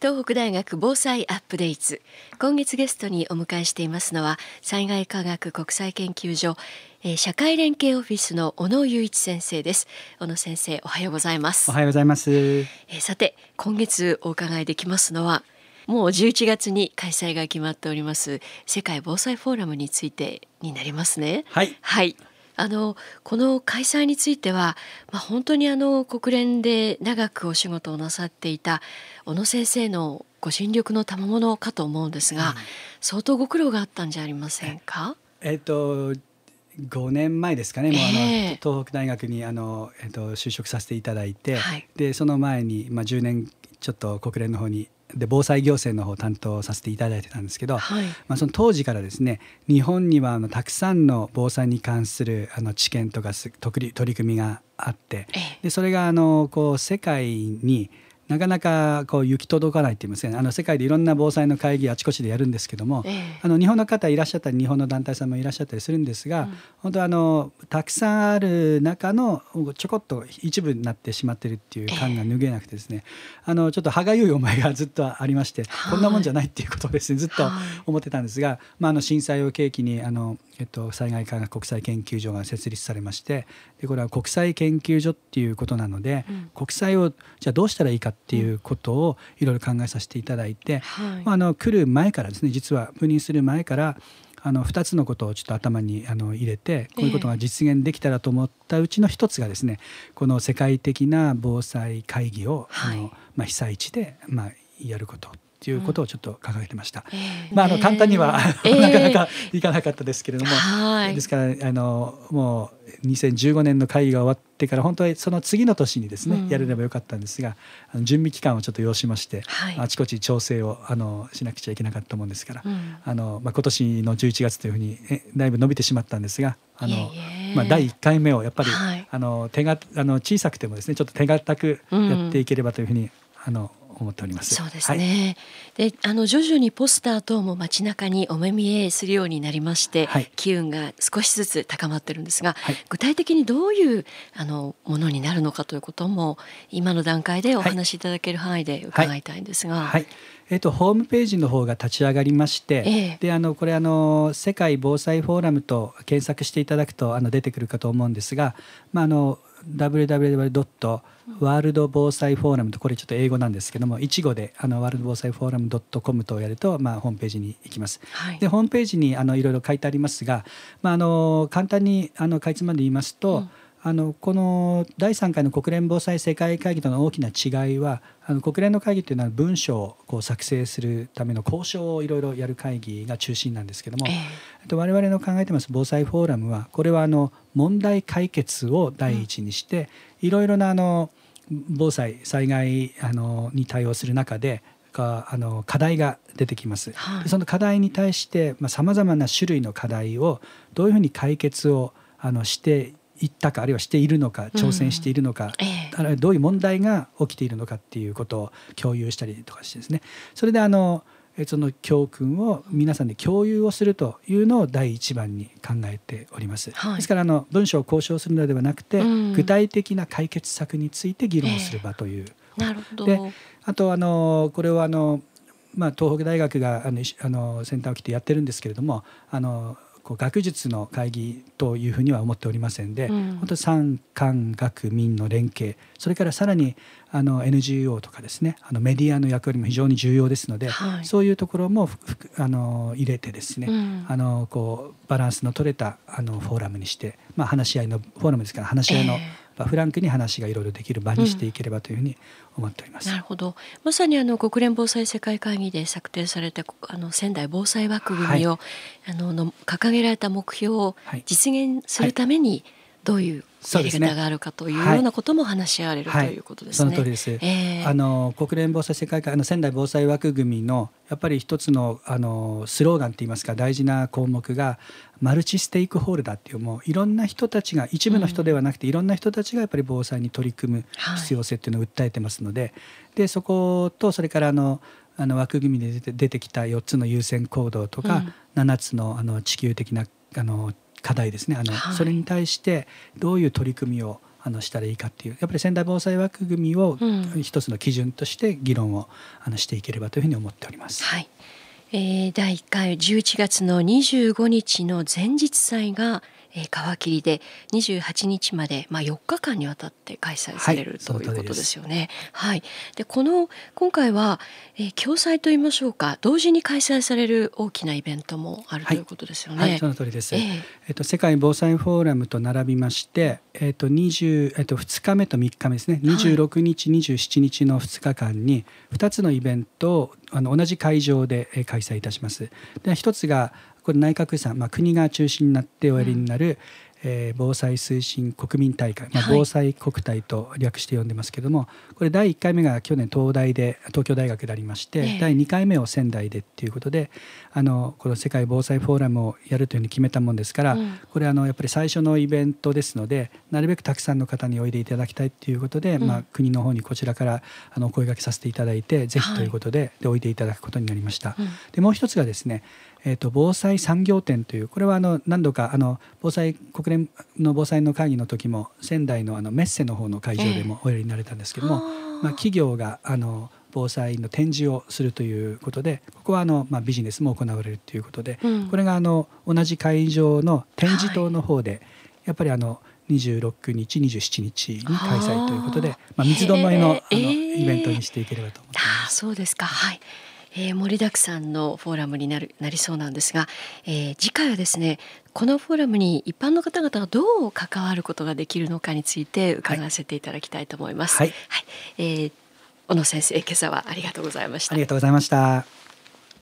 東北大学防災アップデート。今月ゲストにお迎えしていますのは災害科学国際研究所、えー、社会連携オフィスの小野雄一先生です。小野先生おはようございます。おはようございます、えー、さて今月お伺いできますのはもう11月に開催が決まっております世界防災フォーラムについてになりますね。はい。はいあのこの開催については、まあ、本当にあの国連で長くお仕事をなさっていた小野先生のご尽力の賜物かと思うんですが、うん、相当ご苦労があったんじゃありませんか？えっ、と5年前ですかね、もうあの、えー、東北大学にあの、えーと、就職させていただいて、はい、でその前に、まあ、10年ちょっと国連の方にで防災行政の方を担当させていただいてたんですけど、はい、まあ、その当時からですね日本にはあのたくさんの防災に関するあの知見とか取り組みがあってでそれがあのこう世界になかなかこう行き届かないって言いますね。あの世界でいろんな防災の会議あちこちでやるんですけども、えあの日本の方いらっしゃったり日本の団体さんもいらっしゃったりするんですが、うん、本当あのたくさんある中のちょこっと一部になってしまってるっていう感が拭えなくてですね、え、あのちょっと歯がゆい思いがずっとありまして、こんなもんじゃないっていうことをですね。ずっと思ってたんですが、まあ、あの震災を契機にあのえっと、災害科学国際研究所が設立されましてでこれは国際研究所っていうことなので、うん、国際をじゃあどうしたらいいかっていうことをいろいろ考えさせていただいて、はい、あの来る前からですね実は赴任する前からあの2つのことをちょっと頭にあの入れてこういうことが実現できたらと思ったうちの1つがですねこの世界的な防災会議を、はい、あのまあ、被災地で、まあ、やることっていうことをちょっと掲げてました。えー、まああの簡単には、えー、なかなかいかなかったですけれども、えー、ですからあのもう2015年の会議が終わってから本当はその次の年にですね、うん、やれればよかったんですがあの準備期間をちょっと要しまして、はい、あちこち調整をあのしなくちゃいけなかったもんですから、うん、あのまあ、今年の11月というふうにえだいぶ伸びてしまったんですがあのまあ、第1回目をやっぱり、はい、あの手があの小さくてもですねちょっと手堅くやっていければというふうに、うん、あの思っております。そうですね。はい、で、あの徐々にポスター等も街中にお目見えするようになりまして、はい、機運が少しずつ高まってるんですが、はい、具体的にどういうあのものになるのかということも今の段階でお話しいただける範囲で伺いたいんですが。はい。えっと、ホームページの方が立ち上がりまして、ええ、であのこれあの世界防災フォーラムと検索していただくとあの出てくるかと思うんですが、まあ、あの www. ワールド防災フォーラムとこれちょっと英語なんですけども一語であのワールド防災フォーラム .com とやると、まあ、ホームページに行きます。はい、でホームページにあのいろいろ書いてありますが、まあ、あの簡単にあのかいつまんで言いますと、うんあのこの第3回の国連防災世界会議との大きな違いはあの国連の会議というのは文書をこう作成するための交渉をいろいろやる会議が中心なんですけども、えー、我々の考えてます防災フォーラムはこれはあの問題解決を第一にして、いろいろなあの防災災害あのに対応する中であの課題が出てきます。はい、その課題に対してさまざ、まな種類の課題をどういうふうに解決をあのしていったかあるいはしているのか挑戦しているのか、うんええ、どういう問題が起きているのかっていうことを共有したりとかしてですね。それであのその教訓を皆さんで共有をするというのを第一番に考えております。はい、ですからあの文章を交渉するのではなくて、うん、具体的な解決策について議論する場という。えー、なるほど。であとあのこれはあのまあ、東北大学があのあのセンターを切ってやってるんですけれどもあのこう学術の会議というふうには思っておりませんで、うん、本当産官学民の連携それからさらにあの NGO とかですねあのメディアの役割も非常に重要ですので、はい、そういうところもあの入れてですね、うん、あのこうバランスの取れたあのフォーラムにして、まあ、話し合いのフォーラムですから話し合いの、えーフランクに話がいろいろできる場にしていければというふうに思っております。うん、なるほど。まさにあの国連防災世界会議で策定されたあの仙台防災枠組みを、はい、あのの掲げられた目標を実現するためにどういうやり方があるかというようなことも話し合われる、はい、ということですね。その通りです。えー、あの国連防災世界会あの仙台防災枠組みのやっぱり一つのあのスローガンといいますか大事な項目がマルチステークホルダーっていうもういろんな人たちが一部の人ではなくて、いろんな人たちがやっぱり防災に取り組む必要性っていうのを訴えてますので、はい、でそことそれからあのあの枠組みで出て出てきた4つの優先行動とか、うん、7つのあの地球的なあの課題ですね。あの、はい、それに対してどういう取り組みをあのしたらいいかっていうやっぱり仙台防災枠組みを一つの基準として議論をあのしていければというふうに思っております。はい。えー、第1回11月の25日の前日祭がえー、皮切りで28日まで、まあ、4日間にわたって開催される、はい、ということですよね。はい、でこの今回は、えー、共催といいましょうか同時に開催される大きなイベントもあるということですよね。はい、はい、その通りです、えー、えっと世界防災フォーラムと並びまして、えっと20えっと2日目と3日目ですね。26日、はい、27日の2日間に2つのイベントをあの同じ会場で開催いたします。で一つがこれ内閣府さん、まあ、国が中心になっておやりになる、えー、防災推進国民大会、まあ、防災国体と略して呼んでますけども、はい、これ第1回目が去年東大で東京大学でありまして、えー、第2回目を仙台でっていうことであのこの世界防災フォーラムをやるというふうに決めたもんですから、うん、これあのやっぱり最初のイベントですのでなるべくたくさんの方においでいただきたいっていうことで、うん、まあ、国の方にこちらからあのお声がけさせていただいてぜひということではい、でおいでいただくことになりました。うん、でもう一つがですねえーと、防災産業展というこれはあの何度かあの防災国連の防災の会議の時も仙台のあのメッセの方の会場でもおやりになれたんですけども、えー、まあ、企業があの防災の展示をするということでここはあの、まあ、ビジネスも行われるということで、うん、これがあの同じ会場の展示棟の方で、はい、やっぱりあの26日27日に開催ということで、まあ、三つどもえの,、あのイベントにしていければと思っています。そうですか。はいえー、盛りだくさんのフォーラムになるなりそうなんですが、えー、次回はですねこのフォーラムに一般の方々がどう関わることができるのかについて伺わせていただきたいと思います。はい、はい、えー、小野先生今朝はありがとうございました。ありがとうございました。